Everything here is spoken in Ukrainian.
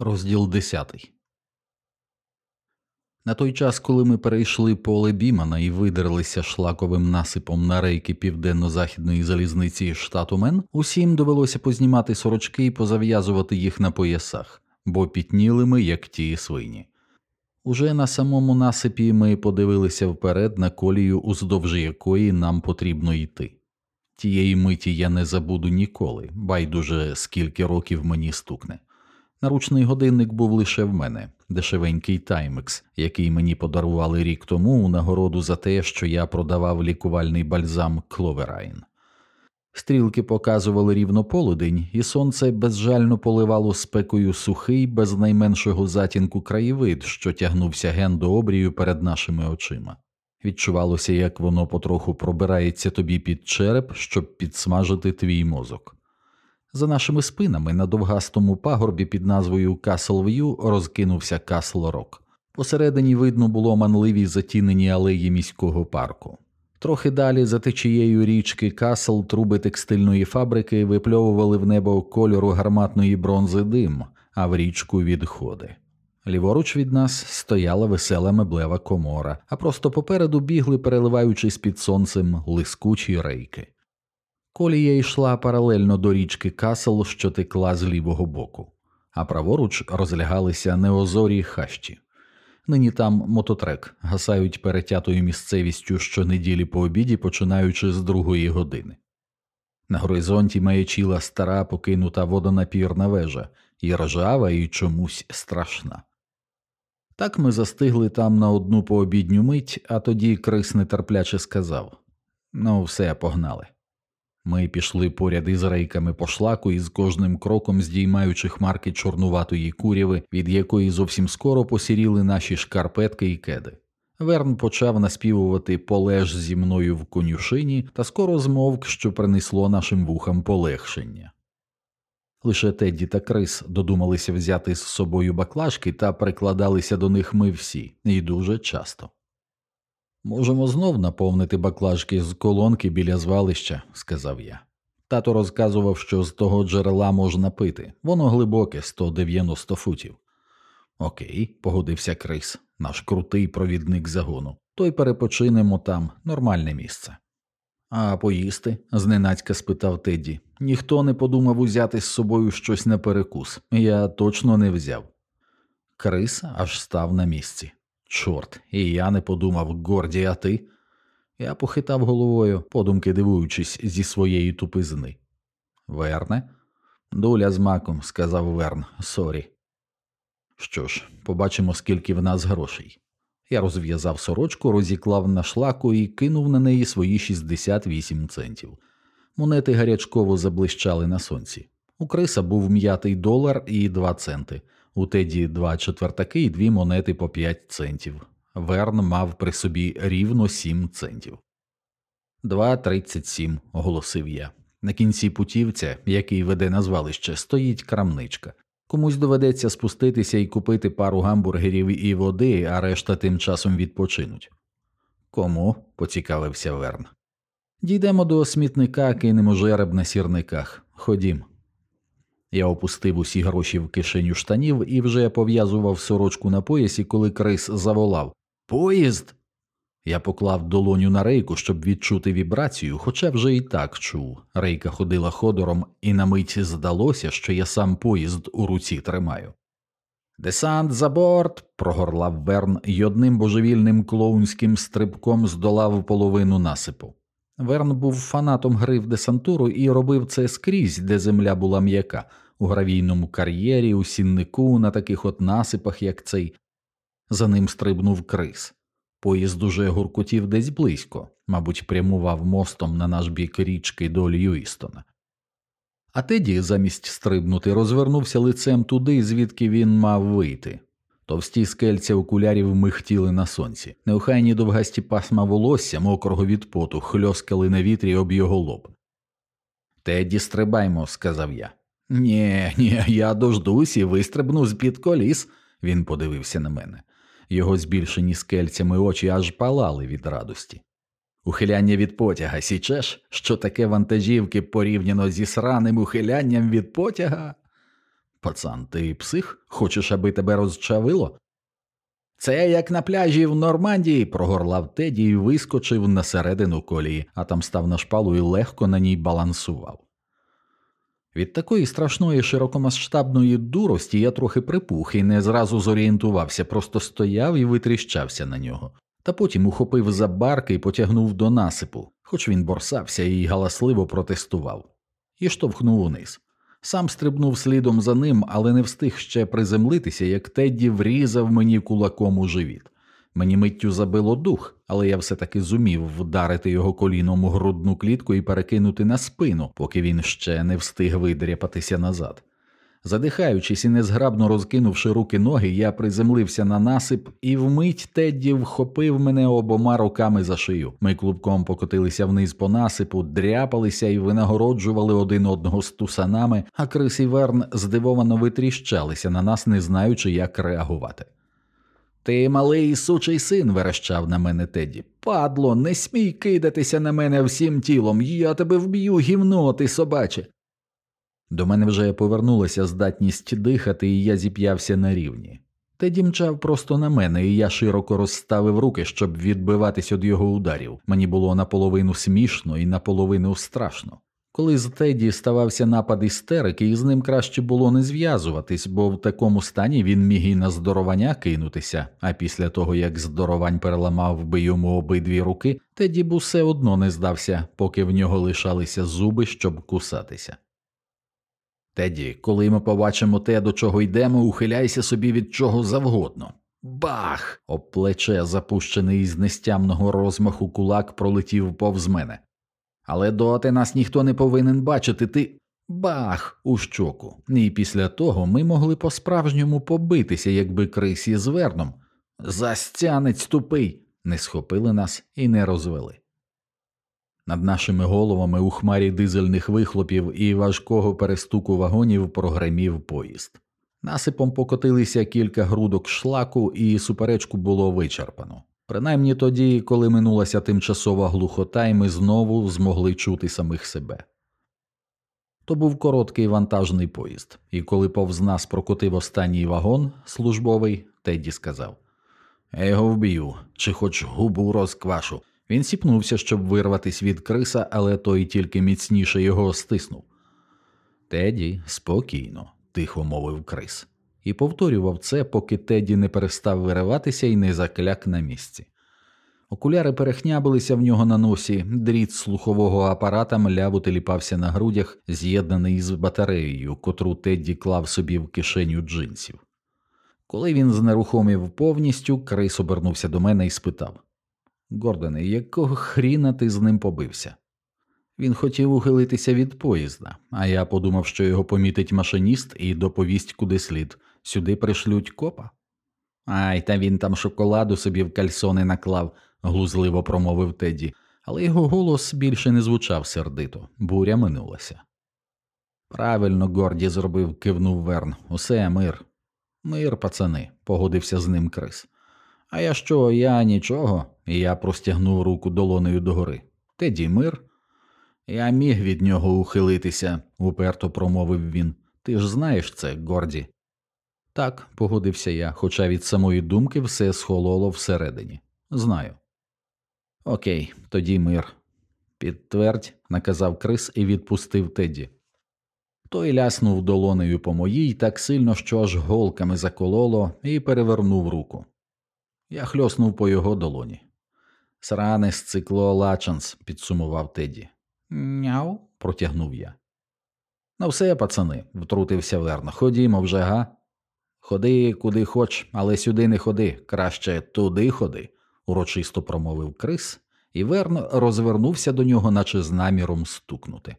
Розділ 10 На той час, коли ми перейшли поле Бімана і видерлися шлаковим насипом на рейки південно-західної залізниці штату Мен, усім довелося познімати сорочки і позав'язувати їх на поясах, бо пітніли ми, як ті свині. Уже на самому насипі ми подивилися вперед на колію, уздовж якої нам потрібно йти. Тієї миті я не забуду ніколи, байдуже скільки років мені стукне. Наручний годинник був лише в мене, дешевенький таймекс, який мені подарували рік тому у нагороду за те, що я продавав лікувальний бальзам Кловерайн. Стрілки показували рівно полудень, і сонце безжально поливало спекою сухий, без найменшого затінку краєвид, що тягнувся ген до обрію перед нашими очима. Відчувалося, як воно потроху пробирається тобі під череп, щоб підсмажити твій мозок. За нашими спинами на довгастому пагорбі під назвою Каслв'ю розкинувся Касл Рок. Посередині видно було манливі затінені алеї міського парку. Трохи далі за течією річки Касл труби текстильної фабрики випльовували в небо кольору гарматної бронзи дим, а в річку відходи. Ліворуч від нас стояла весела меблева комора, а просто попереду бігли, переливаючись під сонцем, лискучі рейки. Колія йшла паралельно до річки Касл, що текла з лівого боку, а праворуч розлягалися неозорі хащі. Нині там мототрек гасають перетятою місцевістю щонеділі по обіді, починаючи з другої години. На горизонті маячіла стара покинута водонапірна вежа, і ржава, і чомусь страшна. Так ми застигли там на одну пообідню мить, а тоді Крис нетерпляче сказав Ну, все, погнали. Ми пішли поряд із рейками по шлаку і з кожним кроком здіймаючи хмарки чорнуватої куряви, від якої зовсім скоро посіріли наші шкарпетки і кеди. Верн почав наспівувати полеж зі мною в конюшині та скоро змовк, що принесло нашим вухам полегшення. Лише Тедді та Крис додумалися взяти з собою баклажки та прикладалися до них ми всі, і дуже часто. Можемо знов наповнити баклажки з колонки біля звалища, сказав я. Тато розказував, що з того джерела можна пити, воно глибоке 190 футів. Окей, погодився Крис, наш крутий провідник загону. То й перепочинемо там, нормальне місце. А поїсти? зненацька спитав Тедді. Ніхто не подумав узяти з собою щось на перекус. Я точно не взяв. Крис аж став на місці. Чорт, і я не подумав, Горді, а ти? Я похитав головою, подумки дивуючись зі своєї тупизни. Верне? Дуля з маком, сказав Верн, sorry. Що ж, побачимо, скільки в нас грошей. Я розв'язав сорочку, розіклав на шлаку і кинув на неї свої 68 центів. Монети гарячково заблищали на сонці. У Криса був м'ятий долар і 2 центи, у Теді два четвертаки і дві монети по 5 центів. Верн мав при собі рівно 7 центів. Два тридцять сім, оголосив я. На кінці путівця, який веде на звалище, стоїть крамничка. Комусь доведеться спуститися і купити пару гамбургерів і води, а решта тим часом відпочинуть. Кому? поцікавився Верн. Дійдемо до смітника, кинемо жереб на сірниках. Ходім. Я опустив усі гроші в кишеню штанів і вже пов'язував сорочку на поясі, коли Крис заволав Поїзд. Я поклав долоню на рейку, щоб відчути вібрацію, хоча вже і так чув. Рейка ходила ходором, і на мить здалося, що я сам поїзд у руці тримаю. Десант за борт. прогорлав Верн і одним божевільним клоунським стрибком здолав половину насипу. Верн був фанатом гри в десантуру і робив це скрізь, де земля була м'яка, у гравійному кар'єрі, у сіннику, на таких от насипах, як цей. За ним стрибнув крис. Поїзд уже гуркотів десь близько, мабуть, прямував мостом на наш бік річки до Льюістона. А Теді, замість стрибнути, розвернувся лицем туди, звідки він мав вийти. Товсті скельця окулярів михтіли на сонці, неохайні довгасті пасма волосся, мокрого від поту, хльоскали на вітрі об його лоб. Теді, стрибаймо, сказав я. Нє, ні, я дождусь і вистрибну з під коліс, він подивився на мене. Його збільшені скельцями очі аж палали від радості. Ухиляння від потяга, січеш, що таке вантажівки порівняно зі сраним ухилянням від потяга? Пацан, ти псих? Хочеш, аби тебе розчавило? Це як на пляжі в Нормандії, прогорлав Теді і вискочив на середину колії, а там став на шпалу і легко на ній балансував. Від такої страшної широкомасштабної дурості я трохи припух і не зразу зорієнтувався, просто стояв і витріщався на нього, та потім ухопив за барки і потягнув до насипу, хоч він борсався і галасливо протестував, і штовхнув униз. Сам стрибнув слідом за ним, але не встиг ще приземлитися, як Тедді врізав мені кулаком у живіт. Мені миттю забило дух, але я все таки зумів вдарити його коліном у грудну клітку і перекинути на спину, поки він ще не встиг видряпатися назад. Задихаючись і незграбно розкинувши руки ноги, я приземлився на насип, і вмить Тедді вхопив мене обома руками за шию. Ми клубком покотилися вниз по насипу, дряпалися і винагороджували один одного стусанами, а Крис і Верн здивовано витріщалися на нас, не знаючи, як реагувати. Ти малий сучий син, верещав на мене Тедді. Падло, не смій кидатися на мене всім тілом, я тебе вб'ю, гівно, ти собаче. До мене вже повернулася здатність дихати, і я зіп'явся на рівні. Теді мчав просто на мене, і я широко розставив руки, щоб відбиватись від його ударів. Мені було наполовину смішно і наполовину страшно. Коли з Теді ставався напад істерики, і з ним краще було не зв'язуватись, бо в такому стані він міг і на здоровання кинутися, а після того як здоровань переламав би йому обидві руки, Теді б усе одно не здався, поки в нього лишалися зуби, щоб кусатися. Теді, коли ми побачимо те, до чого йдемо, ухиляйся собі від чого завгодно. Бах! Об плече, запущений із нестямного розмаху кулак, пролетів повз мене. Але доти нас ніхто не повинен бачити, ти. Бах! у щоку. І після того ми могли по справжньому побитися, якби крисі з верном. Застянець тупий. Не схопили нас і не розвели. Над нашими головами у хмарі дизельних вихлопів і важкого перестуку вагонів прогремів поїзд. Насипом покотилися кілька грудок шлаку, і суперечку було вичерпано. Принаймні тоді, коли минулася тимчасова глухота, і ми знову змогли чути самих себе. То був короткий вантажний поїзд, і коли повз нас прокотив останній вагон службовий, Тедді сказав Я його вб'ю, чи хоч губу розквашу. Він сіпнувся, щоб вирватися від криса, але той тільки міцніше його стиснув. Теді, спокійно, тихо мовив крис, і повторював це, поки Теді не перестав вириватися і не закляк на місці. Окуляри перехнябилися в нього на носі, дріт слухового апарата мляво теліпався на грудях, з'єднаний з батареєю, котру Тедді клав собі в кишеню джинсів. Коли він знерухомів повністю, Крис обернувся до мене і спитав Гордоне, якого хріна ти з ним побився? Він хотів ухилитися від поїзда, а я подумав, що його помітить машиніст і доповість куди слід. Сюди пришлють копа. Ай, та він там шоколаду собі в кальсони наклав, глузливо промовив Тедді, але його голос більше не звучав сердито, буря минулася. Правильно, Горді зробив, кивнув Верн. Усе мир. Мир, пацани, погодився з ним Крис. А я що, я нічого? Я простягнув руку долонею догори. Теді мир. Я міг від нього ухилитися, уперто промовив він. Ти ж знаєш це, Горді. Так, погодився я, хоча від самої думки все схололо всередині. Знаю. Окей, тоді мир. Підтвердь, наказав Крис і відпустив Теді. Той ляснув долонею по моїй так сильно, що аж голками закололо, і перевернув руку. Я хльоснув по його долоні. Сране з цикло лачанс, підсумував Теді. Няу, протягнув я. Ну, все, пацани, втрутився Верно. Ходімо вже, га? Ходи куди хоч, але сюди не ходи, краще туди ходи, урочисто промовив Крис, і Верно розвернувся до нього, наче з наміром стукнути.